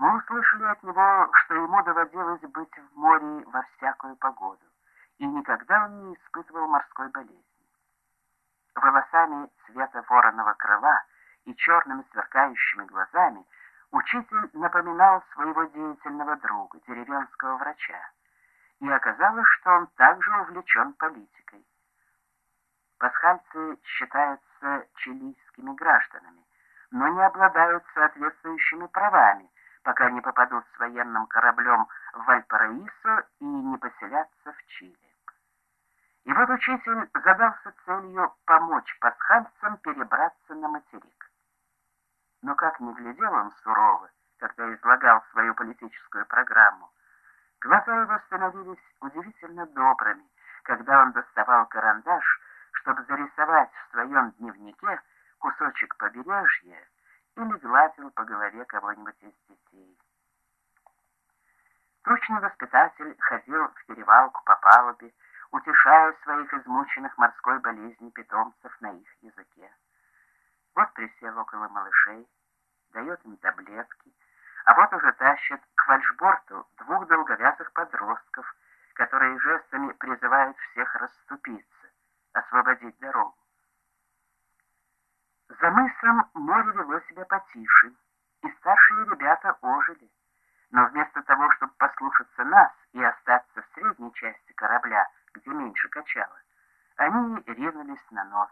Мы услышали от него, что ему доводилось быть в море во всякую погоду, и никогда он не испытывал морской болезни. Волосами цвета вороного крыла и черными сверкающими глазами учитель напоминал своего деятельного друга, деревенского врача, и оказалось, что он также увлечен политикой. Пасхальцы считаются чилийскими гражданами, но не обладают соответствующими правами, пока не попадут с военным кораблем в Вальпараисо и не поселятся в Чили. И вот учитель задался целью помочь пасхальцам перебраться на материк. Но как ни глядел он сурово, когда излагал свою политическую программу, глаза его становились удивительно добрыми, когда он доставал карандаш, чтобы зарисовать в своем дневнике кусочек побережья или гладил по голове кого-нибудь из детей. Тучный воспитатель ходил в перевалку по палубе, утешая своих измученных морской болезнью питомцев на их языке. Вот присел около малышей, дает им таблетки, а вот уже тащит к фальшборту двух долговязых подростков, которые жестами призывают всех расступиться, освободить дорогу. За мысом море вело себя потише, и старшие ребята ожили. Но вместо того, чтобы послушаться нас и остаться в средней части корабля, где меньше качало, они ринулись на нос.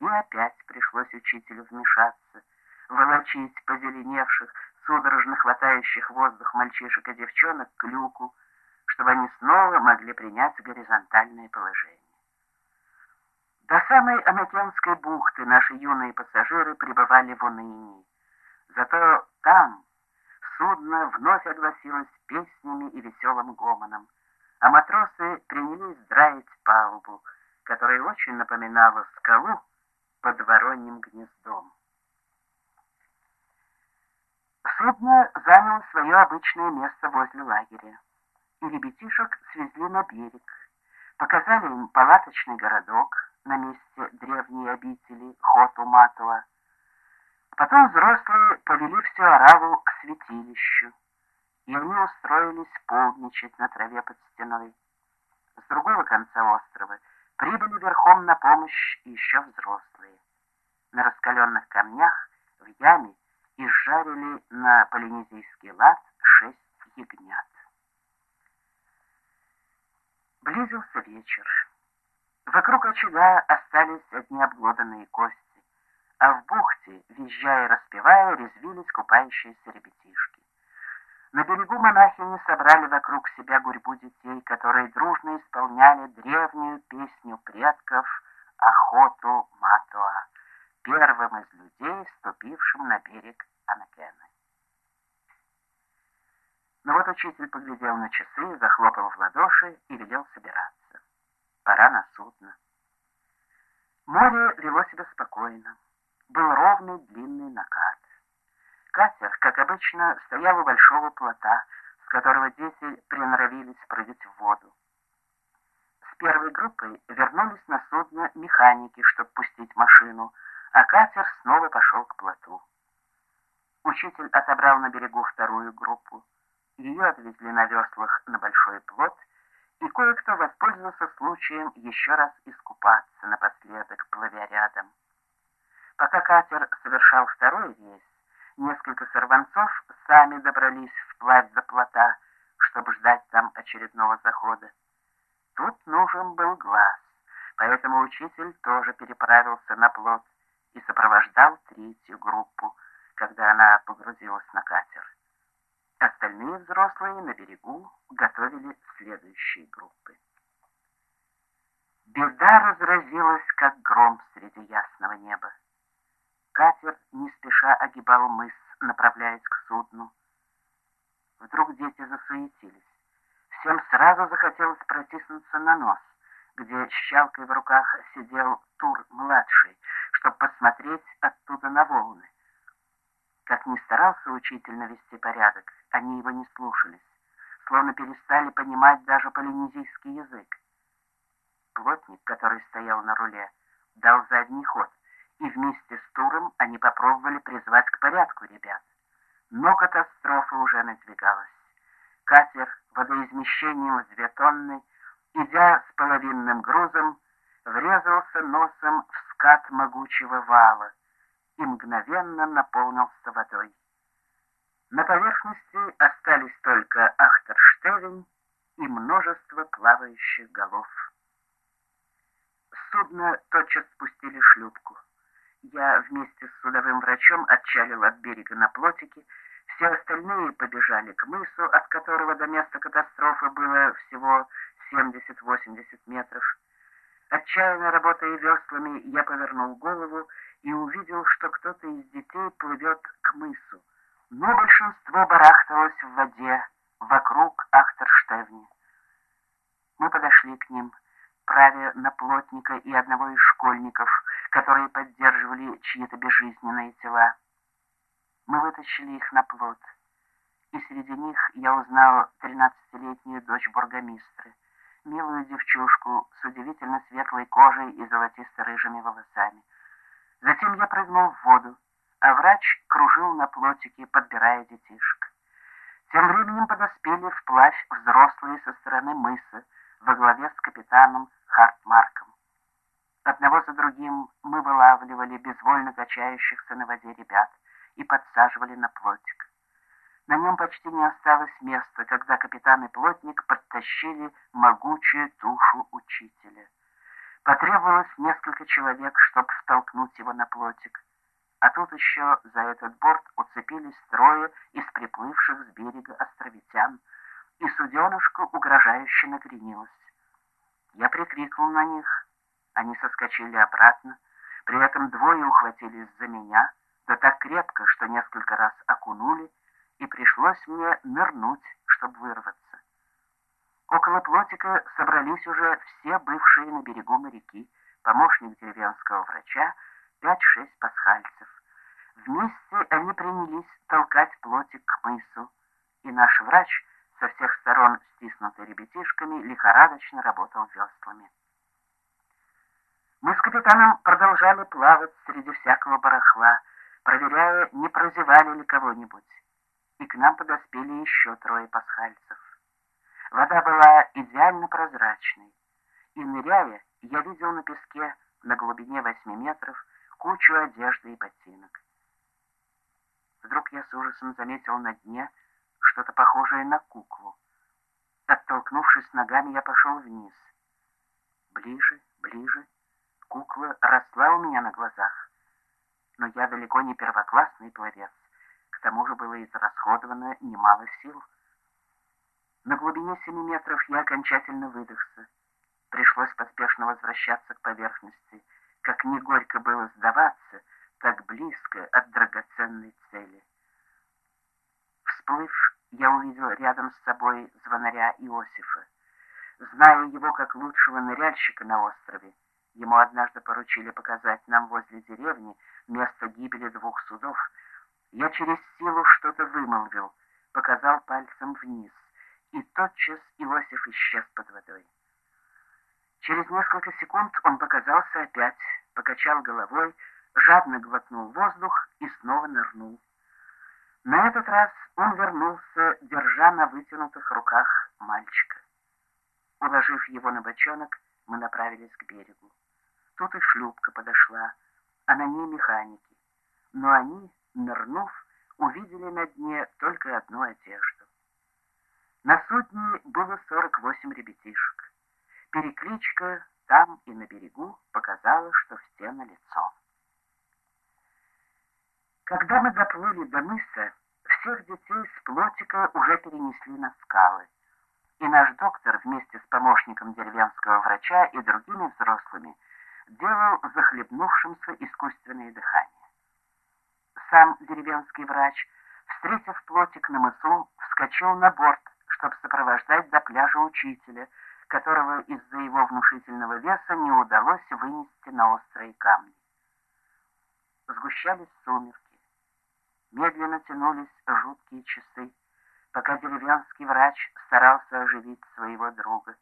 И опять пришлось учителю вмешаться, волочить позеленевших, судорожно хватающих воздух мальчишек и девчонок к люку, чтобы они снова могли принять горизонтальное положение. До самой Анакенской бухты наши юные пассажиры пребывали в унынии. Зато там судно вновь огласилось песнями и веселым гомоном, а матросы принялись драить палубу, которая очень напоминала скалу под вороньим гнездом. Судно заняло свое обычное место возле лагеря, и ребятишек свезли на берег, показали им палаточный городок, на месте древней обители Хоту-Матуа. Потом взрослые повели всю ораву к святилищу, и они устроились полдничать на траве под стеной. С другого конца острова прибыли верхом на помощь еще взрослые. На раскаленных камнях в яме изжарили на полинезийский лад шесть ягнят. Близился вечер. Вокруг очага остались одни обглоданные кости, а в бухте, визжая и распевая, резвились купающиеся ребятишки. На берегу монахини собрали вокруг себя гурьбу детей, которые дружно исполняли древнюю песню предков «Охоту Матуа», первым из людей, ступившим на берег Анакены. Но вот учитель поглядел на часы, захлопал в ладоши и велел собираться пора на судно. Море вело себя спокойно. Был ровный длинный накат. Катер, как обычно, стоял у большого плота, с которого дети приноровились прыгать в воду. С первой группой вернулись на судно механики, чтобы пустить машину, а катер снова пошел к плоту. Учитель отобрал на берегу вторую группу. Ее отвезли на веслах на большой плот воспользовался случаем еще раз искупаться напоследок, плывя рядом. Пока катер совершал второй рейс, несколько сорванцов сами добрались вплавь до плота, чтобы ждать там очередного захода. Тут нужен был глаз, поэтому учитель тоже переправился на плот и сопровождал третью группу, когда она погрузилась на катер. Остальные взрослые на берегу готовили следующие группы. Беда разразилась, как гром среди ясного неба. Катер не спеша огибал мыс, направляясь к судну. Вдруг дети засуетились. Всем сразу захотелось протиснуться на нос, где с щалкой в руках сидел Тур-младший, чтобы посмотреть оттуда на волны. Как ни старался учитель навести порядок, они его не слушались, словно перестали понимать даже полинезийский язык. Плотник, который стоял на руле, дал задний ход, и вместе с Туром они попробовали призвать к порядку ребят. Но катастрофа уже надвигалась. Катер водоизмещением в две тонны, идя с половинным грузом, врезался носом в скат могучего вала и мгновенно наполнился водой. На поверхности остались только Ахтерштевень и множество плавающих голов. Судно тотчас спустили шлюпку. Я вместе с судовым врачом отчалил от берега на плотике, все остальные побежали к мысу, от которого до места катастрофы было всего 70-80 метров. Отчаянно работая веслами, я повернул голову и увидел, что кто-то из детей плывет к мысу. Но большинство барахталось в воде вокруг Ахтерштевни. Мы подошли к ним, правя на плотника и одного из школьников, которые поддерживали чьи-то безжизненные тела. Мы вытащили их на плот, и среди них я узнал тринадцатилетнюю дочь бургомистра, милую девчушку с удивительно светлой кожей и золотисто-рыжими волосами. Затем я прыгнул в воду, а врач кружил на плотике, подбирая детишек. Тем временем подоспели вплавь взрослые со стороны мыса во главе с капитаном Хартмарком. Одного за другим мы вылавливали безвольно качающихся на воде ребят и подсаживали на плотик. На нем почти не осталось места, когда капитан и плотник подтащили могучую тушу учителя. Потребовалось несколько человек, чтобы втолкнуть его на плотик. А тут еще за этот борт уцепились трое из приплывших с берега островитян, и суденышко угрожающе накренилось. Я прикрикнул на них, они соскочили обратно, при этом двое ухватились за меня, да так крепко, что несколько раз окунули, и пришлось мне нырнуть, чтобы вырваться. Около плотика собрались уже все бывшие на берегу моряки, помощник деревенского врача, пять-шесть пасхальцев. Вместе они принялись толкать плотик к мысу, и наш врач, стиснутый ребятишками, лихорадочно работал веслами. Мы с капитаном продолжали плавать среди всякого барахла, проверяя, не прозевали ли кого-нибудь. И к нам подоспели еще трое пасхальцев. Вода была идеально прозрачной, и, ныряя, я видел на песке на глубине восьми метров кучу одежды и ботинок. Вдруг я с ужасом заметил на дне что-то похожее на куклу. Оттолкнувшись ногами, я пошел вниз. Ближе, ближе — Кукла росла у меня на глазах, но я далеко не первоклассный пловец. К тому же было израсходовано немало сил. На глубине семи метров я окончательно выдохся. Пришлось поспешно возвращаться к поверхности. Как не горько было сдаваться, так близко от драгоценной цели. Всплыв, я увидел рядом с собой звонаря Иосифа. Зная его как лучшего ныряльщика на острове, Ему однажды поручили показать нам возле деревни место гибели двух судов. Я через силу что-то вымолвил, показал пальцем вниз, и тотчас Иосиф исчез под водой. Через несколько секунд он показался опять, покачал головой, жадно глотнул воздух и снова нырнул. На этот раз он вернулся, держа на вытянутых руках мальчика. Уложив его на бочонок, мы направились к берегу. Тут и шлюпка подошла, а на ней механики. Но они, нырнув, увидели на дне только одну одежду. На судне было 48 ребятишек. Перекличка там и на берегу показала, что все на лицо. Когда мы доплыли до мыса, всех детей с плотика уже перенесли на скалы. И наш доктор вместе с помощником деревенского врача и другими взрослыми делал захлебнувшимся искусственное дыхание. Сам деревенский врач, встретив плотик на мысу, вскочил на борт, чтобы сопровождать до пляжа учителя, которого из-за его внушительного веса не удалось вынести на острые камни. Сгущались сумерки. Медленно тянулись жуткие часы, пока деревенский врач старался оживить своего друга.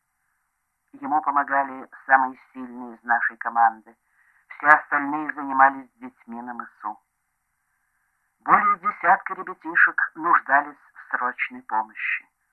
Ему помогали самые сильные из нашей команды. Все остальные занимались детьми на мысу. Более десятка ребятишек нуждались в срочной помощи.